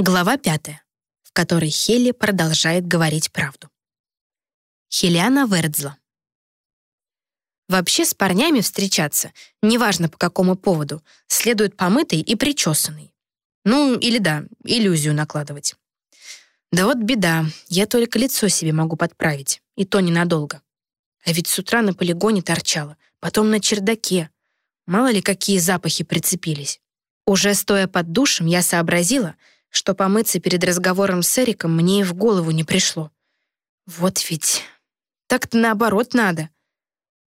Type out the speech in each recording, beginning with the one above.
Глава пятая, в которой Хелли продолжает говорить правду. Хелиана Вердзла. Вообще с парнями встречаться, неважно по какому поводу, следует помытый и причесанный. Ну, или да, иллюзию накладывать. Да вот беда, я только лицо себе могу подправить, и то ненадолго. А ведь с утра на полигоне торчала, потом на чердаке. Мало ли какие запахи прицепились. Уже стоя под душем, я сообразила — что помыться перед разговором с Эриком мне и в голову не пришло. Вот ведь так-то наоборот надо.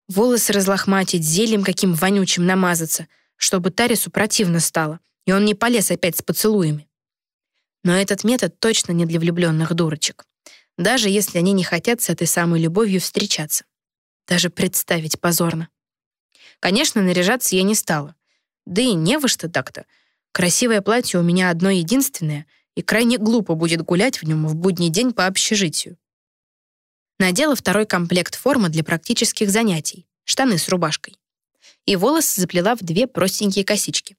Волосы разлохматить, зельем каким вонючим намазаться, чтобы Тарису противно стало, и он не полез опять с поцелуями. Но этот метод точно не для влюбленных дурочек, даже если они не хотят с этой самой любовью встречаться. Даже представить позорно. Конечно, наряжаться я не стала. Да и не во что так-то. Красивое платье у меня одно единственное, и крайне глупо будет гулять в нем в будний день по общежитию. Надела второй комплект формы для практических занятий, штаны с рубашкой. И волосы заплела в две простенькие косички.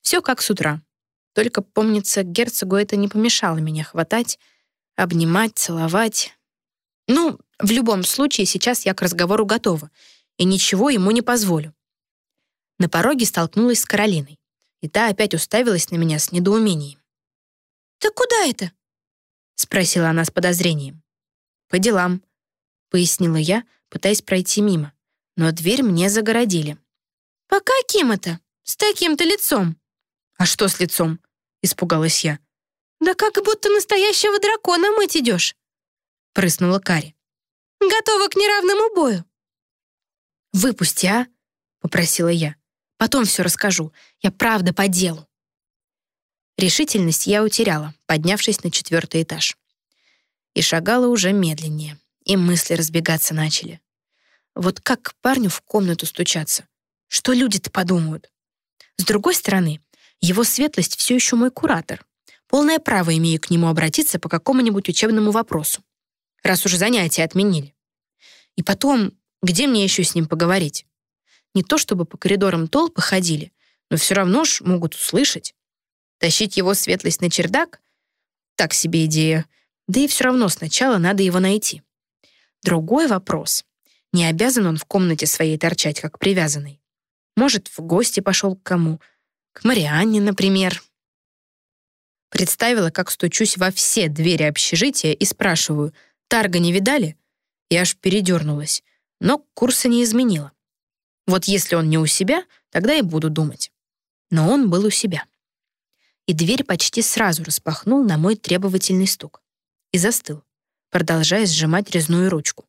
Все как с утра. Только, помнится, герцогу это не помешало меня хватать, обнимать, целовать. Ну, в любом случае, сейчас я к разговору готова, и ничего ему не позволю. На пороге столкнулась с Каролиной и та опять уставилась на меня с недоумением. «Ты куда это?» — спросила она с подозрением. «По делам», — пояснила я, пытаясь пройти мимо, но дверь мне загородили. «По каким это? С таким-то лицом?» «А что с лицом?» — испугалась я. «Да как будто настоящего дракона мыть идешь», — прыснула Кари. «Готова к неравному бою». «Выпусти, а?» — попросила я. Потом все расскажу. Я правда по делу». Решительность я утеряла, поднявшись на четвертый этаж. И шагала уже медленнее, и мысли разбегаться начали. Вот как к парню в комнату стучаться? Что люди-то подумают? С другой стороны, его светлость все еще мой куратор. Полное право имею к нему обратиться по какому-нибудь учебному вопросу, раз уже занятия отменили. И потом, где мне еще с ним поговорить? Не то чтобы по коридорам толпы ходили, но все равно ж могут услышать. Тащить его светлость на чердак? Так себе идея. Да и все равно сначала надо его найти. Другой вопрос. Не обязан он в комнате своей торчать, как привязанный. Может, в гости пошел к кому? К Марианне, например. Представила, как стучусь во все двери общежития и спрашиваю, «Тарга не видали?» И аж передернулась, но курса не изменила. Вот если он не у себя, тогда и буду думать. Но он был у себя. И дверь почти сразу распахнул на мой требовательный стук. И застыл, продолжая сжимать резную ручку.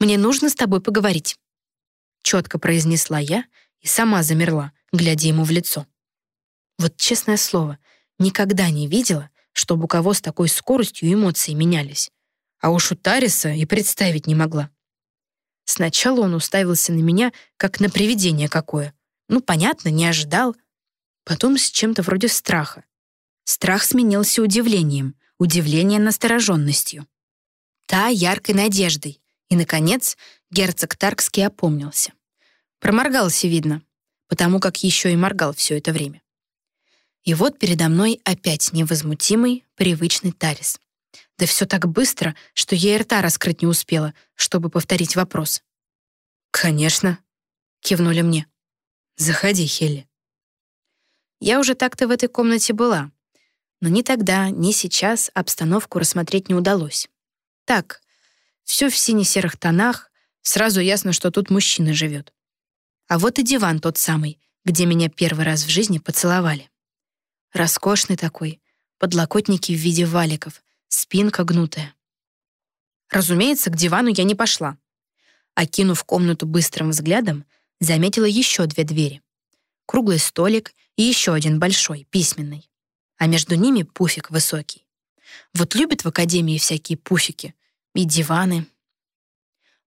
«Мне нужно с тобой поговорить», — четко произнесла я и сама замерла, глядя ему в лицо. Вот честное слово, никогда не видела, чтобы у кого с такой скоростью эмоции менялись. А уж у Тариса и представить не могла. Сначала он уставился на меня, как на привидение какое. Ну, понятно, не ожидал. Потом с чем-то вроде страха. Страх сменился удивлением, удивление настороженностью. Та яркой надеждой. И, наконец, герцог Таркский опомнился. Проморгался, видно, потому как еще и моргал все это время. И вот передо мной опять невозмутимый, привычный Тарис. Да все так быстро, что я и рта раскрыть не успела, чтобы повторить вопрос. «Конечно», — кивнули мне. «Заходи, Хелли». Я уже так-то в этой комнате была, но ни тогда, ни сейчас обстановку рассмотреть не удалось. Так, все в сине-серых тонах, сразу ясно, что тут мужчина живет. А вот и диван тот самый, где меня первый раз в жизни поцеловали. Роскошный такой, подлокотники в виде валиков, спинка гнутая. Разумеется, к дивану я не пошла. Окинув комнату быстрым взглядом, заметила еще две двери. Круглый столик и еще один большой, письменный. А между ними пуфик высокий. Вот любят в академии всякие пуфики и диваны.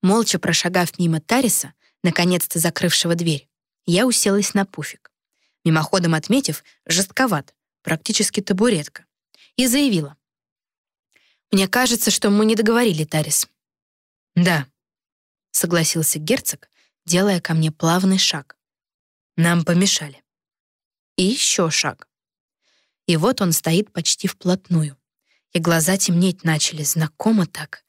Молча прошагав мимо Тариса, наконец-то закрывшего дверь, я уселась на пуфик. Мимоходом отметив, жестковат, практически табуретка, и заявила. Мне кажется, что мы не договорили, Тарис. Да, согласился герцог, делая ко мне плавный шаг. Нам помешали. И еще шаг. И вот он стоит почти вплотную. И глаза темнеть начали, знакомо так.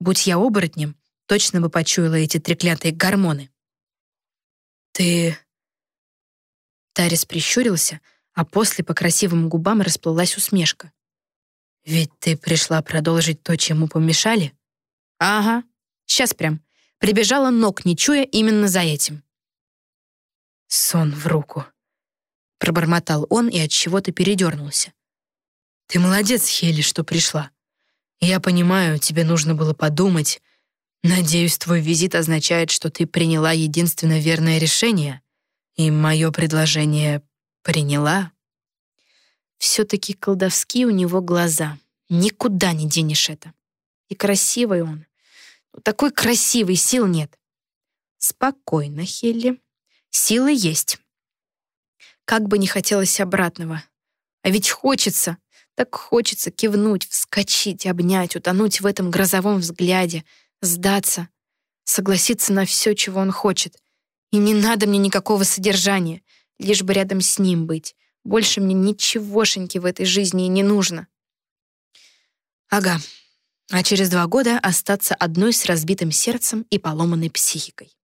Будь я оборотнем, точно бы почуяла эти треклятые гормоны. «Ты...» Тарис прищурился, а после по красивым губам расплылась усмешка. «Ведь ты пришла продолжить то, чему помешали?» «Ага, сейчас прям. Прибежала ног, не чуя именно за этим». «Сон в руку», — пробормотал он и от чего-то передернулся. «Ты молодец, Хели, что пришла. Я понимаю, тебе нужно было подумать. Надеюсь, твой визит означает, что ты приняла единственно верное решение, и мое предложение приняла». Все-таки колдовские у него глаза. Никуда не денешь это. И красивый он. Такой красивый, сил нет. Спокойно, Хелли. Силы есть. Как бы не хотелось обратного. А ведь хочется, так хочется кивнуть, вскочить, обнять, утонуть в этом грозовом взгляде, сдаться, согласиться на все, чего он хочет. И не надо мне никакого содержания, лишь бы рядом с ним быть. Больше мне ничегошеньки в этой жизни не нужно. Ага. А через два года остаться одной с разбитым сердцем и поломанной психикой.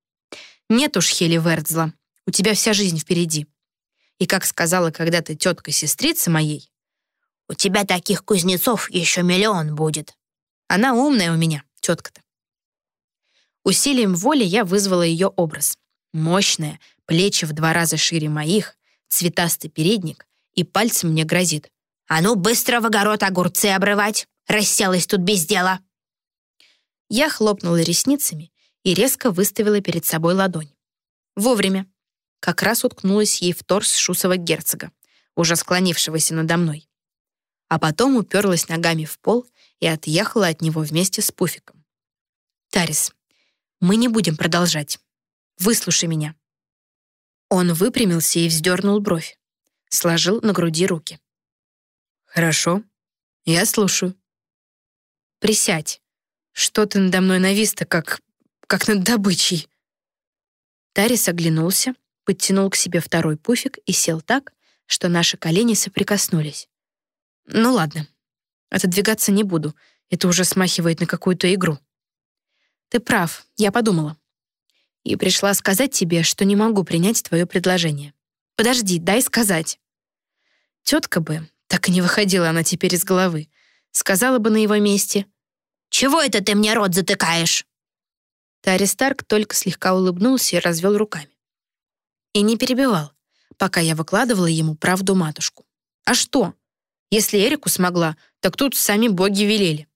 Нет уж, Хели Вердзла, у тебя вся жизнь впереди. И как сказала когда-то тетка сестрицы моей, «У тебя таких кузнецов еще миллион будет». Она умная у меня, тетка-то. Усилием воли я вызвала ее образ. Мощная, плечи в два раза шире моих, цветастый передник и пальцем мне грозит. «А ну, быстро в огород огурцы обрывать! Расселась тут без дела!» Я хлопнула ресницами и резко выставила перед собой ладонь. Вовремя. Как раз уткнулась ей в торс шусового герцога, уже склонившегося надо мной. А потом уперлась ногами в пол и отъехала от него вместе с пуфиком. «Тарис, мы не будем продолжать. Выслушай меня. Он выпрямился и вздернул бровь. Сложил на груди руки. «Хорошо, я слушаю». «Присядь. Что ты надо мной навис-то, как... как над добычей?» Тарис оглянулся, подтянул к себе второй пуфик и сел так, что наши колени соприкоснулись. «Ну ладно, отодвигаться не буду, это уже смахивает на какую-то игру». «Ты прав, я подумала и пришла сказать тебе, что не могу принять твое предложение. Подожди, дай сказать». Тетка бы, так и не выходила она теперь из головы, сказала бы на его месте, «Чего это ты мне рот затыкаешь?» Тари Старк только слегка улыбнулся и развел руками. И не перебивал, пока я выкладывала ему правду матушку. «А что? Если Эрику смогла, так тут сами боги велели».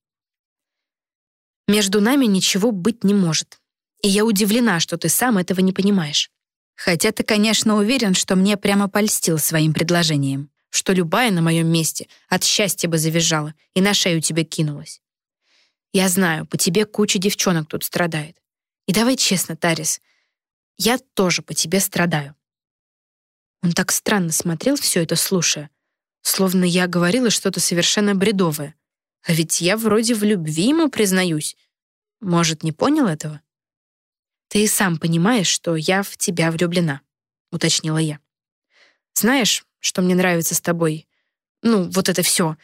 Между нами ничего быть не может. И я удивлена, что ты сам этого не понимаешь. Хотя ты, конечно, уверен, что мне прямо польстил своим предложением, что любая на моем месте от счастья бы завизжала и на шею тебе кинулась. Я знаю, по тебе куча девчонок тут страдает. И давай честно, Тарис, я тоже по тебе страдаю. Он так странно смотрел все это, слушая, словно я говорила что-то совершенно бредовое. А ведь я вроде в любви ему признаюсь. Может, не понял этого? «Ты сам понимаешь, что я в тебя влюблена», — уточнила я. «Знаешь, что мне нравится с тобой? Ну, вот это все.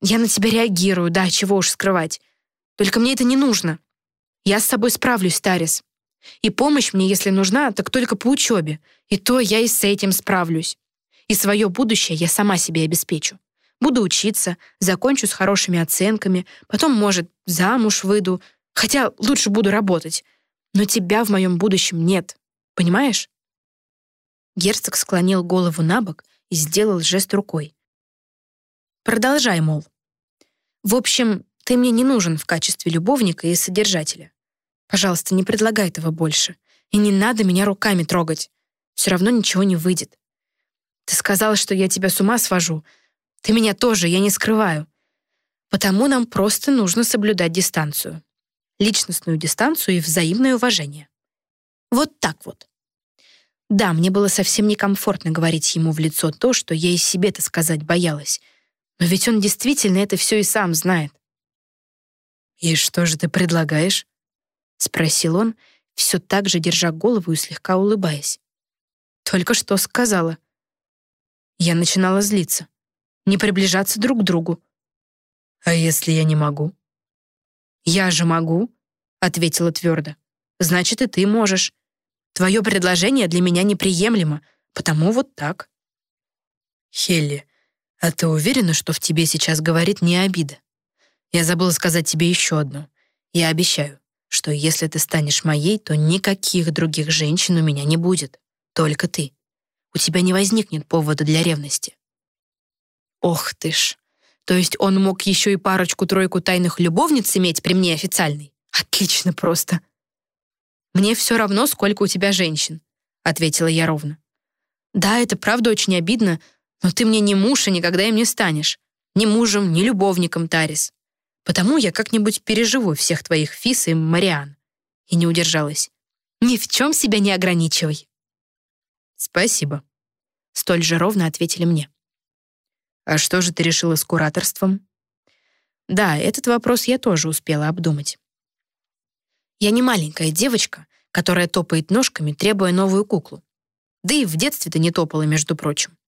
Я на тебя реагирую, да, чего уж скрывать. Только мне это не нужно. Я с собой справлюсь, Тарис. И помощь мне, если нужна, так только по учебе. И то я и с этим справлюсь. И свое будущее я сама себе обеспечу. Буду учиться, закончу с хорошими оценками, потом, может, замуж выйду, хотя лучше буду работать. Но тебя в моем будущем нет. Понимаешь?» Герцог склонил голову на бок и сделал жест рукой. «Продолжай, мол. В общем, ты мне не нужен в качестве любовника и содержателя. Пожалуйста, не предлагай этого больше. И не надо меня руками трогать. Все равно ничего не выйдет. Ты сказала, что я тебя с ума свожу. Ты меня тоже, я не скрываю. Потому нам просто нужно соблюдать дистанцию личностную дистанцию и взаимное уважение. Вот так вот. Да, мне было совсем некомфортно говорить ему в лицо то, что я и себе-то сказать боялась. Но ведь он действительно это все и сам знает. «И что же ты предлагаешь?» — спросил он, все так же держа голову и слегка улыбаясь. «Только что сказала». Я начинала злиться. не приближаться друг к другу. А если я не могу? Я же могу, ответила твердо. Значит, и ты можешь. Твое предложение для меня неприемлемо, потому вот так. Хелли, а ты уверена, что в тебе сейчас говорит не обида? Я забыла сказать тебе еще одно. Я обещаю, что если ты станешь моей, то никаких других женщин у меня не будет. Только ты. У тебя не возникнет повода для ревности. Ох ты ж. То есть он мог еще и парочку-тройку тайных любовниц иметь при мне официальной? Отлично просто. «Мне все равно, сколько у тебя женщин», — ответила я ровно. «Да, это правда очень обидно, но ты мне не муж и никогда им не станешь. Ни мужем, ни любовником, Тарис. Потому я как-нибудь переживу всех твоих Фис и Мариан». И не удержалась. «Ни в чем себя не ограничивай». «Спасибо», — столь же ровно ответили мне. «А что же ты решила с кураторством?» Да, этот вопрос я тоже успела обдумать. Я не маленькая девочка, которая топает ножками, требуя новую куклу. Да и в детстве-то не топала, между прочим.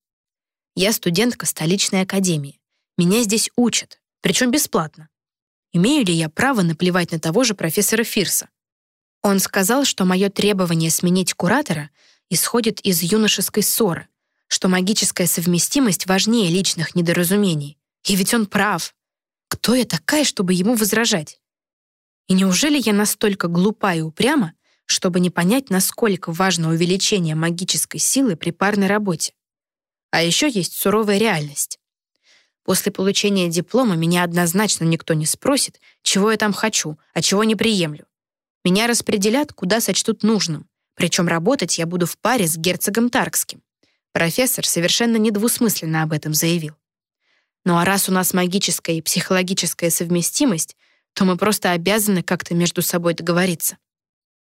Я студентка столичной академии. Меня здесь учат, причем бесплатно. Имею ли я право наплевать на того же профессора Фирса? Он сказал, что мое требование сменить куратора исходит из юношеской ссоры, что магическая совместимость важнее личных недоразумений. И ведь он прав. Кто я такая, чтобы ему возражать? И неужели я настолько глупа и упряма, чтобы не понять, насколько важно увеличение магической силы при парной работе? А еще есть суровая реальность. После получения диплома меня однозначно никто не спросит, чего я там хочу, а чего не приемлю. Меня распределят, куда сочтут нужным, причем работать я буду в паре с герцогом Таркским. Профессор совершенно недвусмысленно об этом заявил. Ну а раз у нас магическая и психологическая совместимость, то мы просто обязаны как-то между собой договориться.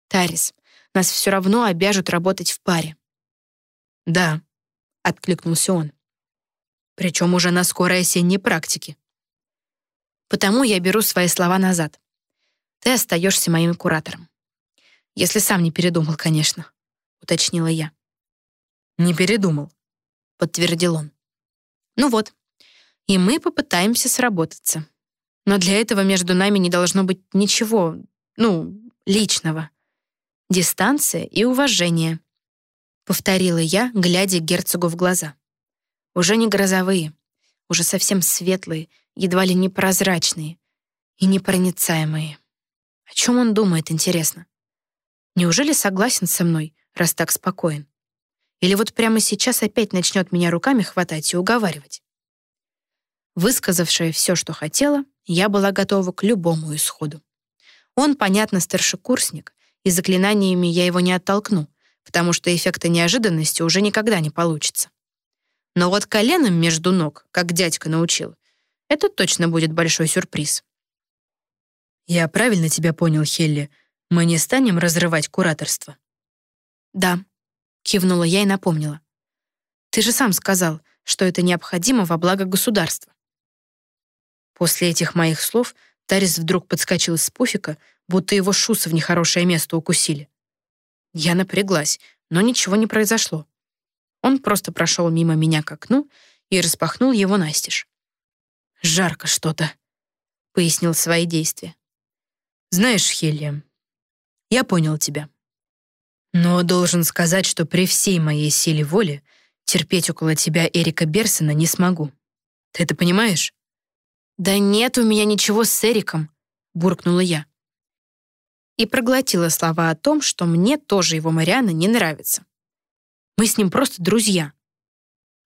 Тарис, нас все равно обяжут работать в паре. Да, откликнулся он. Причем уже на скорой осенней практике. Потому я беру свои слова назад. Ты остаешься моим куратором. Если сам не передумал, конечно, уточнила я. Не передумал, подтвердил он. Ну вот, и мы попытаемся сработаться. Но для этого между нами не должно быть ничего, ну, личного. Дистанция и уважение. Повторила я, глядя герцогу в глаза. Уже не грозовые, уже совсем светлые, едва ли не прозрачные и непроницаемые. О чем он думает, интересно? Неужели согласен со мной, раз так спокоен? Или вот прямо сейчас опять начнет меня руками хватать и уговаривать? Высказавшая все, что хотела, я была готова к любому исходу. Он, понятно, старшекурсник, и заклинаниями я его не оттолкну, потому что эффекта неожиданности уже никогда не получится. Но вот коленом между ног, как дядька научил, это точно будет большой сюрприз. «Я правильно тебя понял, Хелли? Мы не станем разрывать кураторство?» «Да», — кивнула я и напомнила. «Ты же сам сказал, что это необходимо во благо государства». После этих моих слов Тарис вдруг подскочил с пуфика, будто его шусы в нехорошее место укусили. Я напряглась, но ничего не произошло. Он просто прошел мимо меня к окну и распахнул его настежь. «Жарко что-то», — пояснил свои действия. «Знаешь, Хелия, я понял тебя. Но должен сказать, что при всей моей силе воли терпеть около тебя Эрика Берсона не смогу. Ты это понимаешь?» «Да нет у меня ничего с Эриком», — буркнула я. И проглотила слова о том, что мне тоже его Мариана не нравится. Мы с ним просто друзья.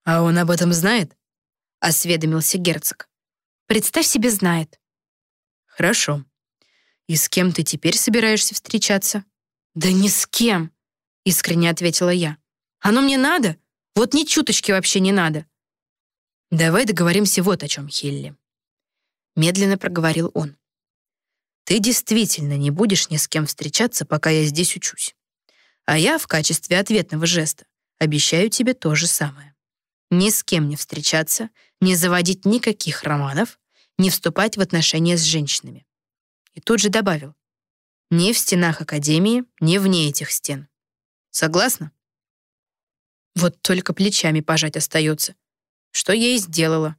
«А он об этом знает?» — осведомился герцог. «Представь себе, знает». «Хорошо. И с кем ты теперь собираешься встречаться?» «Да ни с кем», — искренне ответила я. «Оно мне надо? Вот ни чуточки вообще не надо». «Давай договоримся вот о чем, Хилли медленно проговорил он. Ты действительно не будешь ни с кем встречаться, пока я здесь учусь. А я в качестве ответного жеста обещаю тебе то же самое. Ни с кем не встречаться, не заводить никаких романов, не вступать в отношения с женщинами. И тут же добавил, ни в стенах Академии, ни вне этих стен. Согласна? Вот только плечами пожать остается. Что я и сделала,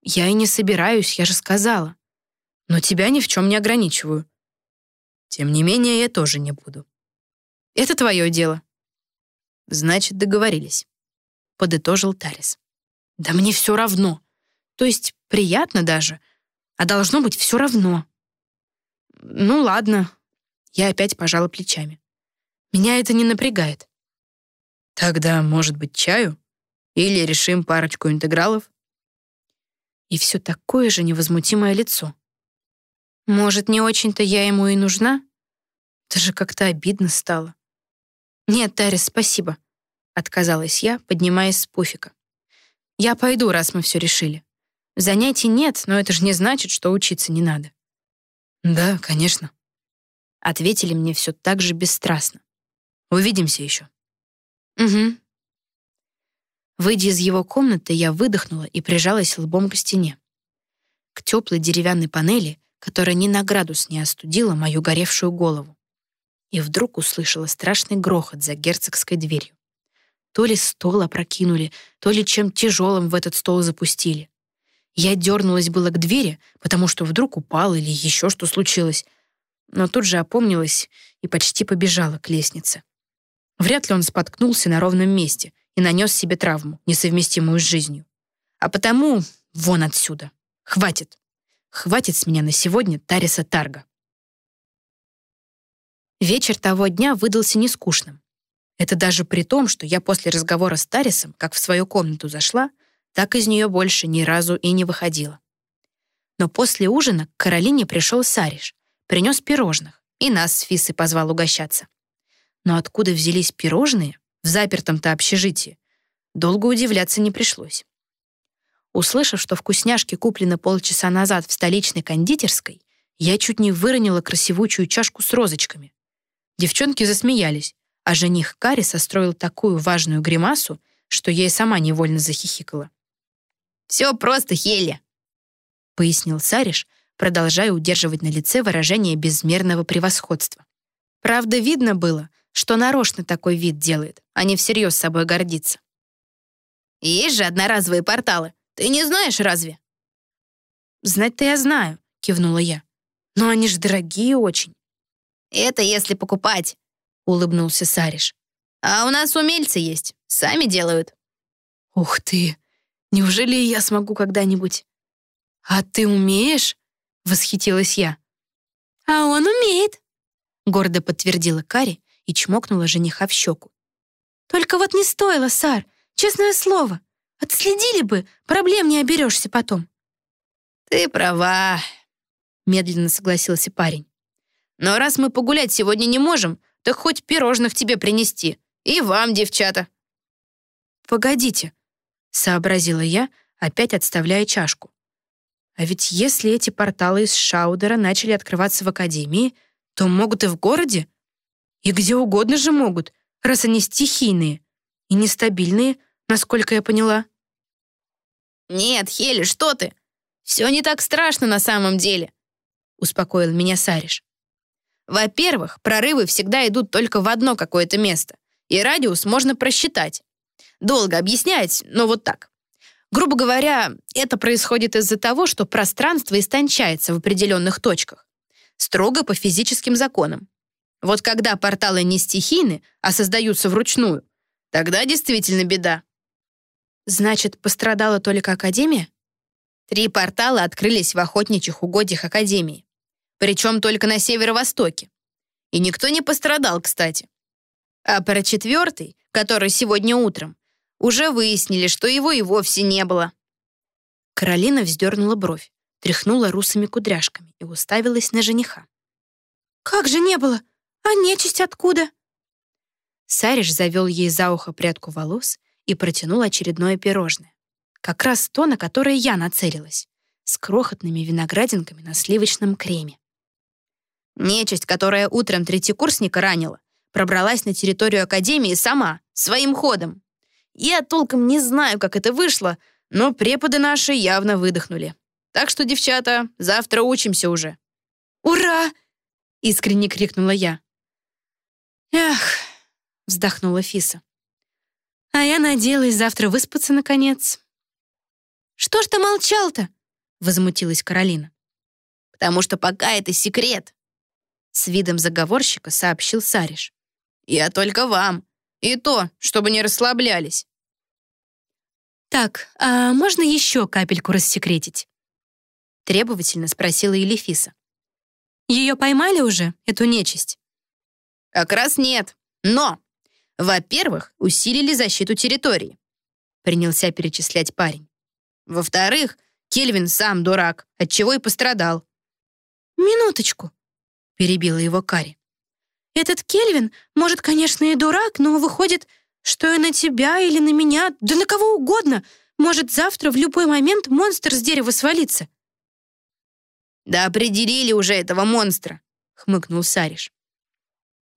Я и не собираюсь, я же сказала. Но тебя ни в чем не ограничиваю. Тем не менее, я тоже не буду. Это твое дело. Значит, договорились. Подытожил Тарис. Да мне все равно. То есть приятно даже, а должно быть все равно. Ну ладно. Я опять пожала плечами. Меня это не напрягает. Тогда, может быть, чаю? Или решим парочку интегралов? И все такое же невозмутимое лицо. Может, не очень-то я ему и нужна? Даже как-то обидно стало. «Нет, Тарис, спасибо», — отказалась я, поднимаясь с пуфика. «Я пойду, раз мы все решили. Занятий нет, но это же не значит, что учиться не надо». «Да, конечно», — ответили мне все так же бесстрастно. «Увидимся еще». «Угу». Выйдя из его комнаты, я выдохнула и прижалась лбом к стене. К теплой деревянной панели, которая ни на градус не остудила мою горевшую голову. И вдруг услышала страшный грохот за герцогской дверью. То ли стол опрокинули, то ли чем тяжелым в этот стол запустили. Я дернулась было к двери, потому что вдруг упал или еще что случилось, но тут же опомнилась и почти побежала к лестнице. Вряд ли он споткнулся на ровном месте и нанес себе травму, несовместимую с жизнью. А потому вон отсюда. Хватит. Хватит с меня на сегодня Тариса Тарга. Вечер того дня выдался нескучным. Это даже при том, что я после разговора с Тарисом, как в свою комнату зашла, так из нее больше ни разу и не выходила. Но после ужина к Каролине пришел Сариш, принес пирожных, и нас с Фисой позвал угощаться. Но откуда взялись пирожные в запертом-то общежитии, долго удивляться не пришлось. Услышав, что вкусняшки куплены полчаса назад в столичной кондитерской, я чуть не выронила красивучую чашку с розочками. Девчонки засмеялись, а жених Кари состроил такую важную гримасу, что я и сама невольно захихикала. «Все просто, Хелли», — пояснил Сариш, продолжая удерживать на лице выражение безмерного превосходства. Правда, видно было, что нарочно такой вид делает, а не всерьез собой гордится. «Есть же одноразовые порталы. Ты не знаешь разве?» «Знать-то я знаю», — кивнула я. «Но они же дорогие очень». «Это если покупать», — улыбнулся Сариш. «А у нас умельцы есть, сами делают». «Ух ты! Неужели я смогу когда-нибудь?» «А ты умеешь?» — восхитилась я. «А он умеет», — гордо подтвердила Кари и чмокнула жениха в щеку. «Только вот не стоило, Сар, честное слово. Отследили бы, проблем не оберешься потом». «Ты права», — медленно согласился парень. «Но раз мы погулять сегодня не можем, так хоть пирожных тебе принести. И вам, девчата». «Погодите», — сообразила я, опять отставляя чашку. «А ведь если эти порталы из Шаудера начали открываться в Академии, то могут и в городе?» И где угодно же могут, раз они стихийные и нестабильные, насколько я поняла. «Нет, Хели, что ты? Все не так страшно на самом деле», успокоил меня Сариш. «Во-первых, прорывы всегда идут только в одно какое-то место, и радиус можно просчитать. Долго объяснять, но вот так. Грубо говоря, это происходит из-за того, что пространство истончается в определенных точках, строго по физическим законам. Вот когда порталы не стихийны, а создаются вручную, тогда действительно беда. Значит, пострадала только Академия? Три портала открылись в охотничьих угодьях Академии. Причем только на северо-востоке. И никто не пострадал, кстати. А про четвертый, который сегодня утром, уже выяснили, что его и вовсе не было. Каролина вздернула бровь, тряхнула русыми кудряшками и уставилась на жениха. «Как же не было? «А нечисть откуда?» Сариш завел ей за ухо прядку волос и протянул очередное пирожное. Как раз то, на которое я нацелилась, с крохотными виноградинками на сливочном креме. Нечисть, которая утром третьекурсника ранила, пробралась на территорию Академии сама, своим ходом. Я толком не знаю, как это вышло, но преподы наши явно выдохнули. Так что, девчата, завтра учимся уже. «Ура!» — искренне крикнула я. «Эх», — вздохнула Фиса. «А я надеялась завтра выспаться, наконец». Что ж ты молчал-то?» — возмутилась Каролина. «Потому что пока это секрет», — с видом заговорщика сообщил Сариш. «Я только вам. И то, чтобы не расслаблялись». «Так, а можно еще капельку рассекретить?» Требовательно спросила Елефиса. «Ее поймали уже, эту нечисть?» «Как раз нет. Но, во-первых, усилили защиту территории», принялся перечислять парень. «Во-вторых, Кельвин сам дурак, отчего и пострадал». «Минуточку», перебила его Кари. «Этот Кельвин, может, конечно, и дурак, но выходит, что и на тебя или на меня, да на кого угодно, может завтра в любой момент монстр с дерева свалиться». «Да определили уже этого монстра», — хмыкнул Сариш.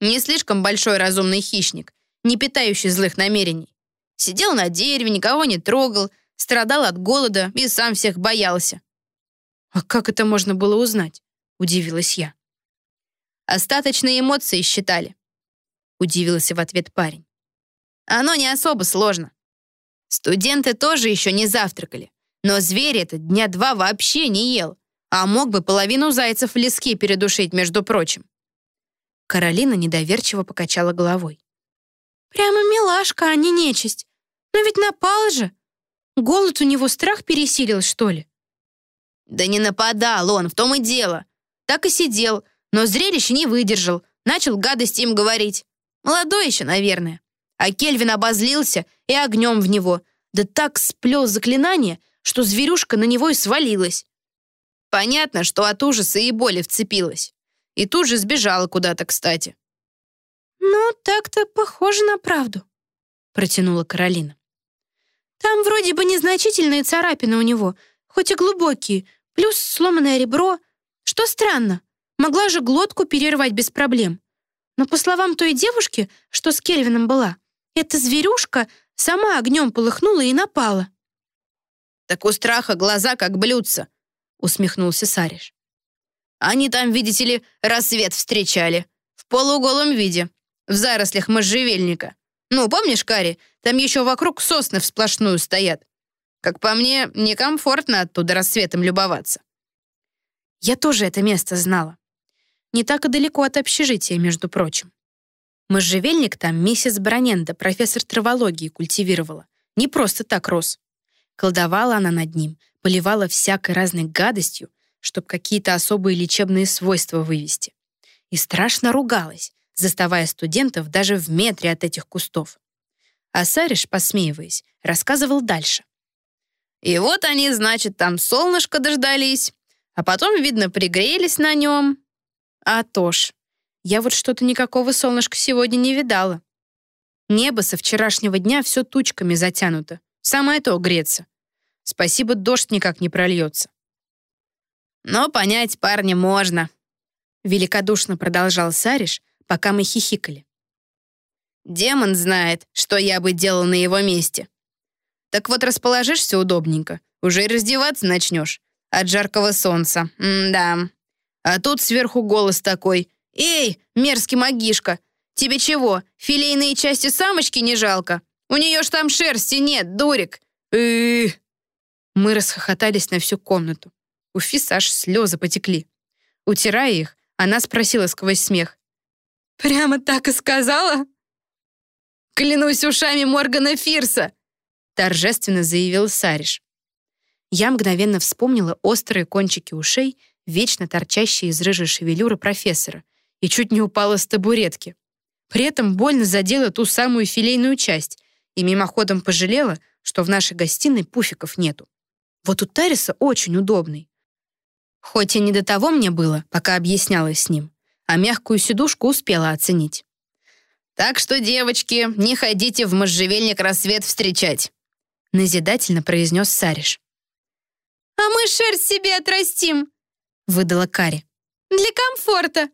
«Не слишком большой разумный хищник, не питающий злых намерений. Сидел на дереве, никого не трогал, страдал от голода и сам всех боялся». «А как это можно было узнать?» — удивилась я. Остаточные эмоции считали. Удивился в ответ парень. Оно не особо сложно. Студенты тоже еще не завтракали, но зверь этот дня два вообще не ел, а мог бы половину зайцев в леске передушить, между прочим. Каролина недоверчиво покачала головой. «Прямо милашка, а не нечисть. Но ведь напал же. Голод у него страх пересилил, что ли?» «Да не нападал он, в том и дело. Так и сидел, но зрелище не выдержал, начал гадости им говорить. Молодой еще, наверное. А Кельвин обозлился и огнем в него, да так сплел заклинание, что зверюшка на него и свалилась. Понятно, что от ужаса и боли вцепилась. И тут же сбежала куда-то, кстати. «Ну, так-то похоже на правду», — протянула Каролина. «Там вроде бы незначительные царапины у него, хоть и глубокие, плюс сломанное ребро. Что странно, Могла же глотку перервать без проблем. Но по словам той девушки, что с Кельвином была, эта зверюшка сама огнем полыхнула и напала. «Так у страха глаза как блюдца», — усмехнулся Сариш. «Они там, видите ли, рассвет встречали. В полуголом виде, в зарослях можжевельника. Ну, помнишь, Кари, там еще вокруг сосны всплошную стоят. Как по мне, некомфортно оттуда рассветом любоваться». Я тоже это место знала. Не так и далеко от общежития, между прочим. Можжевельник там миссис Броненда, профессор травологии, культивировала. Не просто так рос. Колдовала она над ним, поливала всякой разной гадостью, чтобы какие-то особые лечебные свойства вывести. И страшно ругалась, заставая студентов даже в метре от этих кустов. А Сариш, посмеиваясь, рассказывал дальше. И вот они, значит, там солнышко дождались, а потом, видно, пригрелись на нем, а то ж, я вот что-то никакого солнышка сегодня не видала. Небо со вчерашнего дня все тучками затянуто. Самое то греться. Спасибо, дождь никак не прольется. Но понять парня можно. Великодушно продолжал Сариш, пока мы хихикали. Демон знает, что я бы делал на его месте. Так вот расположишься удобненько, уже и раздеваться начнешь. От жаркого солнца. М-да. А тут сверху голос такой. «Эй, мерзкий магишка, тебе чего, филейные части самочки не жалко? У нее ж там шерсти нет, дурик!» Мы расхохотались на всю комнату. У Фис аж слезы потекли. Утирая их, она спросила сквозь смех. «Прямо так и сказала?» «Клянусь ушами Моргана Фирса!» торжественно заявил Сариш. Я мгновенно вспомнила острые кончики ушей вечно торчащая из рыжей шевелюры профессора, и чуть не упала с табуретки. При этом больно задела ту самую филейную часть и мимоходом пожалела, что в нашей гостиной пуфиков нету. Вот у Тариса очень удобный. Хоть и не до того мне было, пока объяснялась с ним, а мягкую сидушку успела оценить. «Так что, девочки, не ходите в можжевельник рассвет встречать», назидательно произнес Сариш. «А мы шерсть себе отрастим», — выдала Кари. «Для комфорта.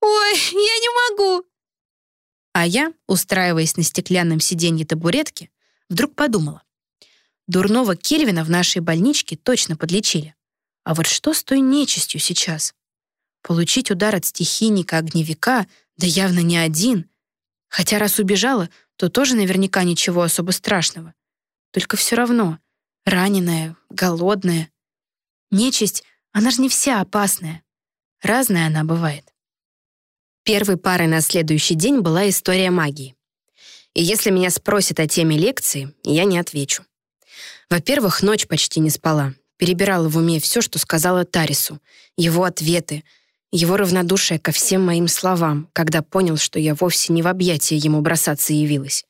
Ой, я не могу». А я, устраиваясь на стеклянном сиденье табуретки, вдруг подумала. Дурного Кельвина в нашей больничке точно подлечили. А вот что с той нечистью сейчас? Получить удар от стихийника-огневика, да явно не один. Хотя раз убежала, то тоже наверняка ничего особо страшного. Только все равно, Раненая, голодная. Нечисть, она же не вся опасная. Разная она бывает. Первой парой на следующий день была история магии. И если меня спросят о теме лекции, я не отвечу. Во-первых, ночь почти не спала. Перебирала в уме все, что сказала Тарису, его ответы, его равнодушие ко всем моим словам, когда понял, что я вовсе не в объятия ему бросаться явилась.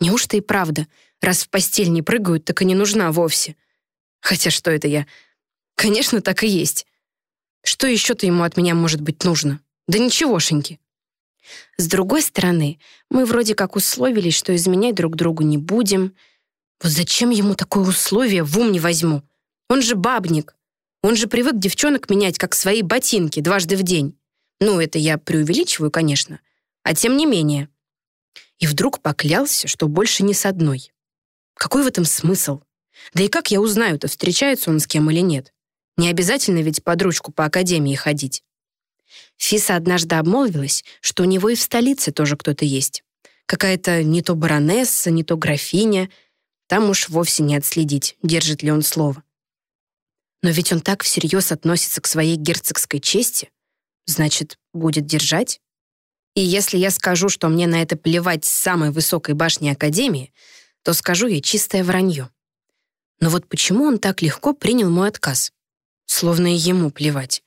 Неужто и правда, раз в постель не прыгают, так и не нужна вовсе? Хотя что это я? Конечно, так и есть. Что еще-то ему от меня может быть нужно? Да ничегошеньки. С другой стороны, мы вроде как условились, что изменять друг другу не будем. Вот зачем ему такое условие, в ум не возьму? Он же бабник. Он же привык девчонок менять, как свои ботинки, дважды в день. Ну, это я преувеличиваю, конечно. А тем не менее. И вдруг поклялся, что больше не с одной. Какой в этом смысл? Да и как я узнаю-то, встречается он с кем или нет? Не обязательно ведь под ручку по академии ходить. Фиса однажды обмолвилась, что у него и в столице тоже кто-то есть. Какая-то не то баронесса, не то графиня. Там уж вовсе не отследить, держит ли он слово. Но ведь он так всерьез относится к своей герцогской чести. Значит, будет держать? И если я скажу, что мне на это плевать с самой высокой башни Академии, то скажу ей чистое вранье. Но вот почему он так легко принял мой отказ? Словно и ему плевать.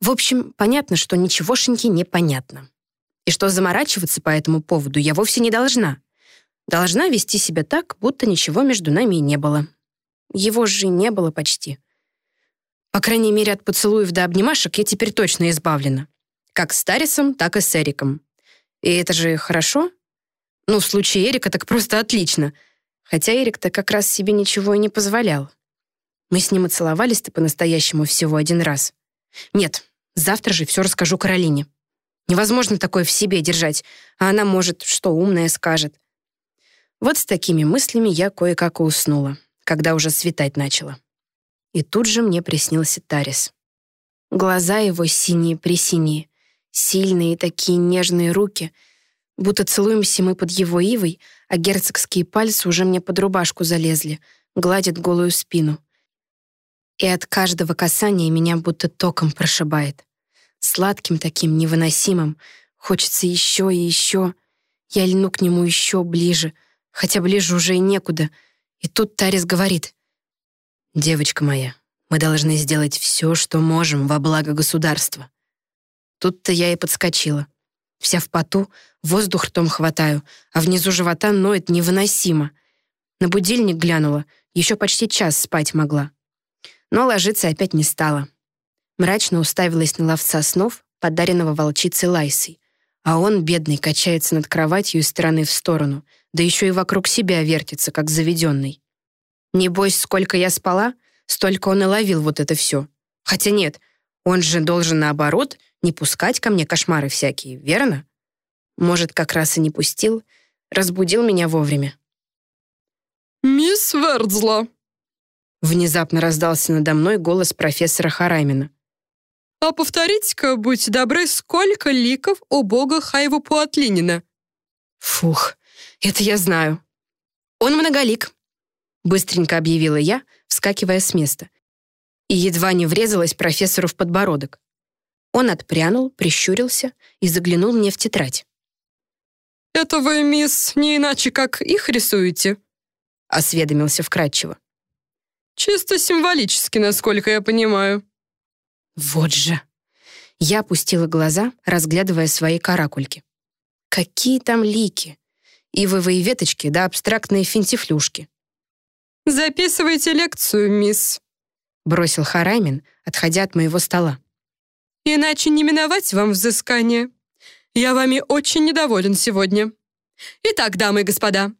В общем, понятно, что ничегошеньки не понятно. И что заморачиваться по этому поводу я вовсе не должна. Должна вести себя так, будто ничего между нами и не было. Его же не было почти. По крайней мере, от поцелуев до обнимашек я теперь точно избавлена. Как с Тарисом, так и с Эриком. И это же хорошо? Ну, в случае Эрика так просто отлично. Хотя Эрик-то как раз себе ничего и не позволял. Мы с ним и целовались-то по-настоящему всего один раз. Нет, завтра же все расскажу Каролине. Невозможно такое в себе держать, а она, может, что умное скажет. Вот с такими мыслями я кое-как уснула, когда уже светать начало. И тут же мне приснился Тарис. Глаза его синие-пресиние, сильные такие нежные руки, будто целуемся мы под его ивой, а герцогские пальцы уже мне под рубашку залезли, гладят голую спину. И от каждого касания меня будто током прошибает. Сладким таким, невыносимым. Хочется еще и еще. Я льну к нему еще ближе, хотя ближе уже и некуда. И тут Тарис говорит. «Девочка моя, мы должны сделать все, что можем во благо государства». Тут-то я и подскочила. Вся в поту, воздух ртом хватаю, а внизу живота ноет невыносимо. На будильник глянула, еще почти час спать могла но ложиться опять не стала. Мрачно уставилась на ловца снов, подаренного волчицей Лайсой, а он, бедный, качается над кроватью из стороны в сторону, да еще и вокруг себя вертится, как заведенный. Небось, сколько я спала, столько он и ловил вот это все. Хотя нет, он же должен, наоборот, не пускать ко мне кошмары всякие, верно? Может, как раз и не пустил, разбудил меня вовремя. «Мисс Вердзла», Внезапно раздался надо мной голос профессора Харамина. «А повторите-ка, будьте добры, сколько ликов у бога Хайву Пуатлинина?» «Фух, это я знаю. Он многолик», — быстренько объявила я, вскакивая с места. И едва не врезалась профессору в подбородок. Он отпрянул, прищурился и заглянул мне в тетрадь. «Это вы, мисс, не иначе как их рисуете?» — осведомился вкратчиво. Чисто символически, насколько я понимаю. Вот же. Я опустила глаза, разглядывая свои каракульки. Какие там лики? Ивовые веточки да абстрактные финтифлюшки. «Записывайте лекцию, мисс», — бросил Хараймин, отходя от моего стола. «Иначе не миновать вам взыскание. Я вами очень недоволен сегодня. Итак, дамы и господа,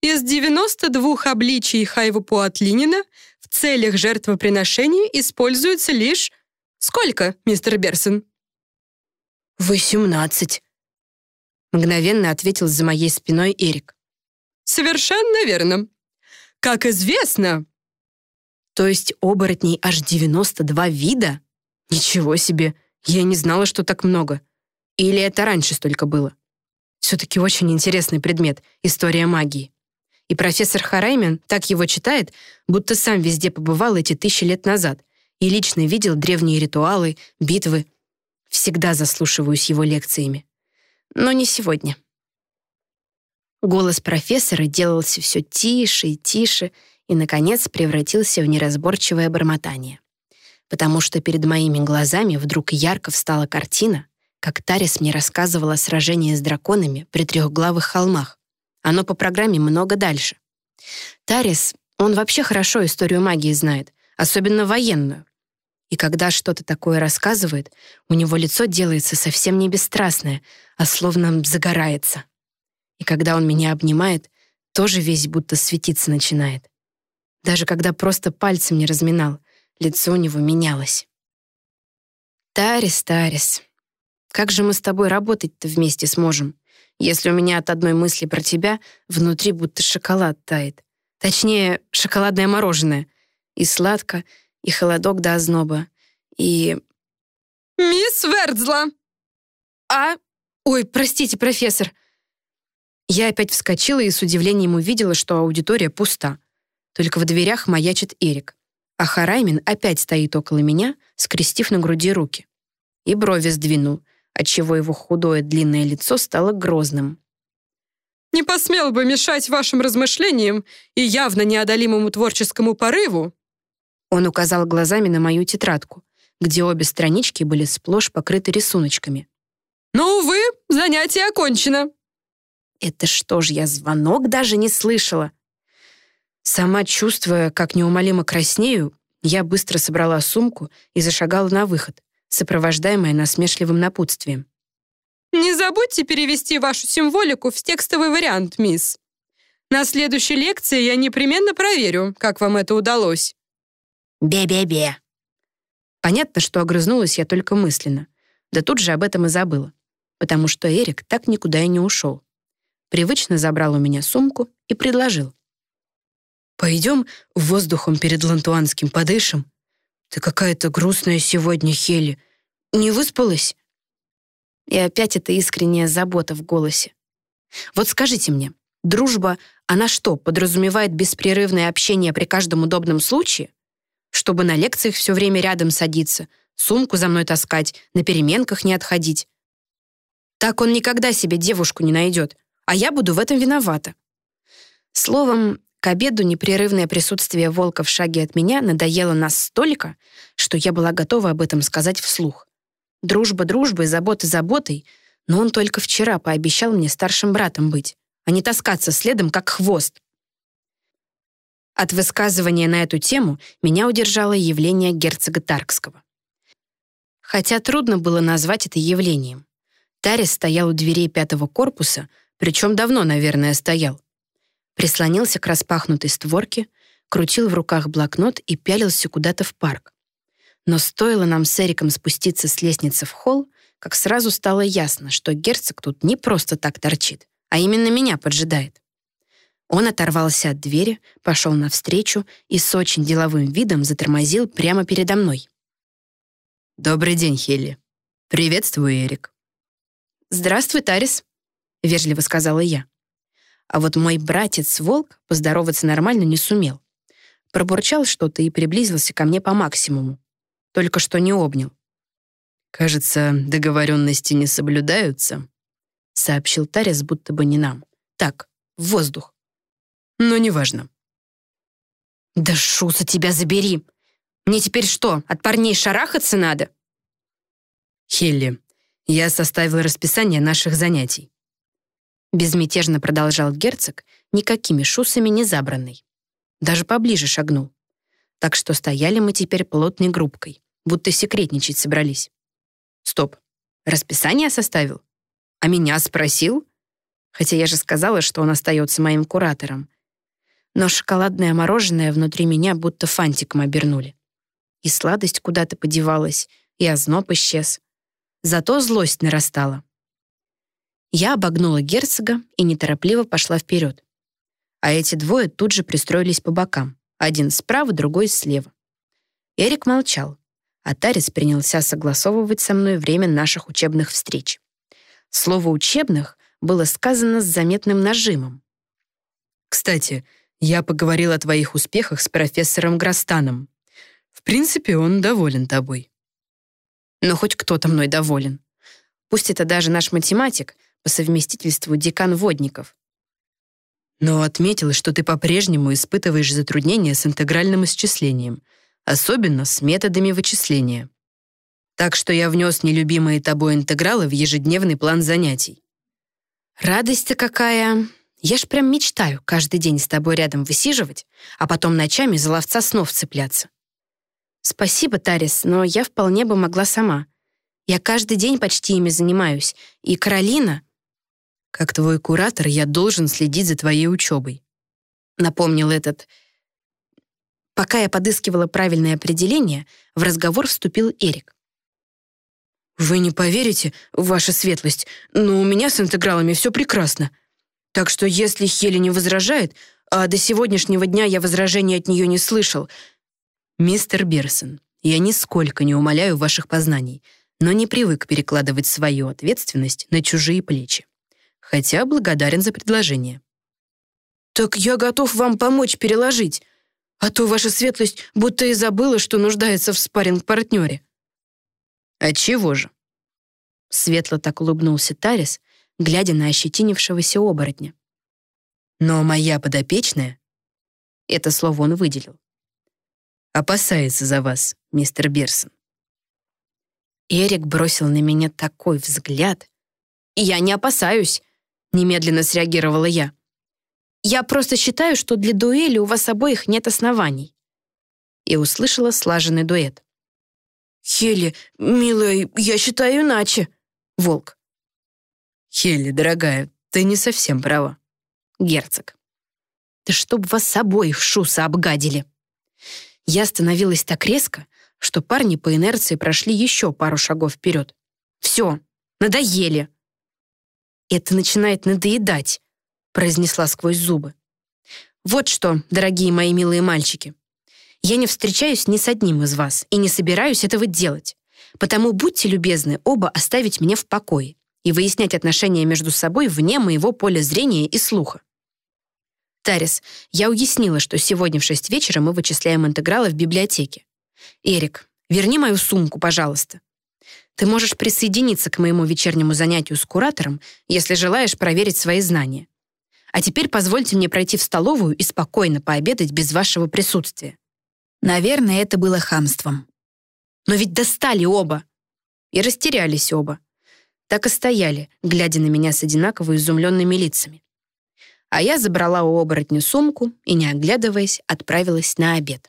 из 92 обличий Хайву Пуатлинина в целях жертвоприношения используется лишь... Сколько, мистер Берсон? «Восемнадцать», — мгновенно ответил за моей спиной Эрик. «Совершенно верно. Как известно...» «То есть оборотней аж 92 вида? Ничего себе! Я не знала, что так много. Или это раньше столько было? Все-таки очень интересный предмет — история магии. И профессор Хараймен так его читает, будто сам везде побывал эти тысячи лет назад и лично видел древние ритуалы, битвы. Всегда заслушиваюсь его лекциями. Но не сегодня. Голос профессора делался все тише и тише и, наконец, превратился в неразборчивое бормотание. Потому что перед моими глазами вдруг ярко встала картина, как Тарис мне рассказывала о сражении с драконами при трехглавых холмах. Оно по программе много дальше. Тарис, он вообще хорошо историю магии знает, особенно военную. И когда что-то такое рассказывает, у него лицо делается совсем не бесстрастное, а словно загорается. И когда он меня обнимает, тоже весь будто светиться начинает. Даже когда просто пальцем не разминал, лицо у него менялось. «Тарис, Тарис, как же мы с тобой работать-то вместе сможем, если у меня от одной мысли про тебя внутри будто шоколад тает? Точнее, шоколадное мороженое. И сладко, и холодок до озноба, и... «Мисс Вердзла!» «А? Ой, простите, профессор!» Я опять вскочила и с удивлением увидела, что аудитория пуста. Только в дверях маячит Эрик, а Хараймин опять стоит около меня, скрестив на груди руки. И брови сдвинул, отчего его худое длинное лицо стало грозным. «Не посмел бы мешать вашим размышлениям и явно неодолимому творческому порыву?» Он указал глазами на мою тетрадку, где обе странички были сплошь покрыты рисуночками. «Но, увы, занятие окончено!» Это что ж, я звонок даже не слышала. Сама чувствуя, как неумолимо краснею, я быстро собрала сумку и зашагала на выход, сопровождаемая насмешливым напутствием. «Не забудьте перевести вашу символику в текстовый вариант, мисс. На следующей лекции я непременно проверю, как вам это удалось». «Бе-бе-бе». Понятно, что огрызнулась я только мысленно, да тут же об этом и забыла, потому что Эрик так никуда и не ушел привычно забрал у меня сумку и предложил. «Пойдем воздухом перед Лантуанским подышим? Ты какая-то грустная сегодня, Хели. Не выспалась?» И опять эта искренняя забота в голосе. «Вот скажите мне, дружба, она что, подразумевает беспрерывное общение при каждом удобном случае? Чтобы на лекциях все время рядом садиться, сумку за мной таскать, на переменках не отходить? Так он никогда себе девушку не найдет, а я буду в этом виновата. Словом, к обеду непрерывное присутствие волка в шаге от меня надоело настолько, что я была готова об этом сказать вслух. Дружба дружбой, забота заботой, но он только вчера пообещал мне старшим братом быть, а не таскаться следом, как хвост. От высказывания на эту тему меня удержало явление герцога Таркского. Хотя трудно было назвать это явлением. Тарис стоял у дверей пятого корпуса, причем давно, наверное, стоял. Прислонился к распахнутой створке, крутил в руках блокнот и пялился куда-то в парк. Но стоило нам с Эриком спуститься с лестницы в холл, как сразу стало ясно, что герцог тут не просто так торчит, а именно меня поджидает. Он оторвался от двери, пошел навстречу и с очень деловым видом затормозил прямо передо мной. «Добрый день, Хелли. Приветствую, Эрик». «Здравствуй, Тарис», — вежливо сказала я. А вот мой братец-волк поздороваться нормально не сумел. Пробурчал что-то и приблизился ко мне по максимуму. Только что не обнял. «Кажется, договоренности не соблюдаются», — сообщил Тарис, будто бы не нам. «Так, в воздух. Но неважно». «Да шуса тебя забери! Мне теперь что, от парней шарахаться надо?» «Хелли, я составил расписание наших занятий. Безмятежно продолжал герцог, никакими шусами не забранный. Даже поближе шагнул. Так что стояли мы теперь плотной группкой, будто секретничать собрались. Стоп, расписание составил? А меня спросил? Хотя я же сказала, что он остается моим куратором. Но шоколадное мороженое внутри меня будто фантиком обернули. И сладость куда-то подевалась, и озноб исчез. Зато злость нарастала. Я обогнула герцога и неторопливо пошла вперед. А эти двое тут же пристроились по бокам. Один справа, другой слева. Эрик молчал, а Тарис принялся согласовывать со мной время наших учебных встреч. Слово «учебных» было сказано с заметным нажимом. Кстати, я поговорил о твоих успехах с профессором Грастаном. В принципе, он доволен тобой. Но хоть кто-то мной доволен. Пусть это даже наш математик, по совместительству декан Водников. Но отметил, что ты по-прежнему испытываешь затруднения с интегральным исчислением, особенно с методами вычисления. Так что я внес нелюбимые тобой интегралы в ежедневный план занятий. Радость-то какая! Я ж прям мечтаю каждый день с тобой рядом высиживать, а потом ночами за ловца снов цепляться. Спасибо, Тарис, но я вполне бы могла сама. Я каждый день почти ими занимаюсь, и Каролина... Как твой куратор, я должен следить за твоей учебой. Напомнил этот... Пока я подыскивала правильное определение, в разговор вступил Эрик. «Вы не поверите, ваша светлость, но у меня с интегралами все прекрасно. Так что если Хели не возражает, а до сегодняшнего дня я возражений от нее не слышал, «Мистер Берсон, я нисколько не умоляю ваших познаний, но не привык перекладывать свою ответственность на чужие плечи. Хотя благодарен за предложение». «Так я готов вам помочь переложить, а то ваша светлость будто и забыла, что нуждается в спарринг-партнере». «А чего же?» Светло так улыбнулся Тарис, глядя на ощетинившегося оборотня. «Но моя подопечная...» Это слово он выделил опасается за вас, мистер Берсон». Эрик бросил на меня такой взгляд. «Я не опасаюсь», — немедленно среагировала я. «Я просто считаю, что для дуэли у вас обоих нет оснований». И услышала слаженный дуэт. «Хелли, милая, я считаю иначе», — Волк. «Хелли, дорогая, ты не совсем права», — Герцог. «Да чтоб вас обоих шуса обгадили». Я остановилась так резко, что парни по инерции прошли еще пару шагов вперед. «Все, надоели!» «Это начинает надоедать», — произнесла сквозь зубы. «Вот что, дорогие мои милые мальчики, я не встречаюсь ни с одним из вас и не собираюсь этого делать. Потому будьте любезны оба оставить меня в покое и выяснять отношения между собой вне моего поля зрения и слуха. Тарис, я уяснила, что сегодня в шесть вечера мы вычисляем интегралы в библиотеке. Эрик, верни мою сумку, пожалуйста. Ты можешь присоединиться к моему вечернему занятию с куратором, если желаешь проверить свои знания. А теперь позвольте мне пройти в столовую и спокойно пообедать без вашего присутствия. Наверное, это было хамством. Но ведь достали оба. И растерялись оба. Так и стояли, глядя на меня с одинаково изумленными лицами а я забрала у оборотня сумку и, не оглядываясь, отправилась на обед.